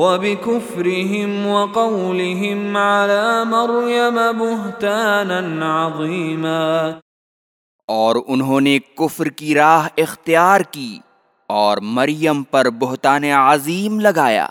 وبكفرهم وقولهم على مريم بهتانا عظيما اور انہوں نے کفر کی راہ اختیار کی اور مریم پر بہتان عظیم لگایا۔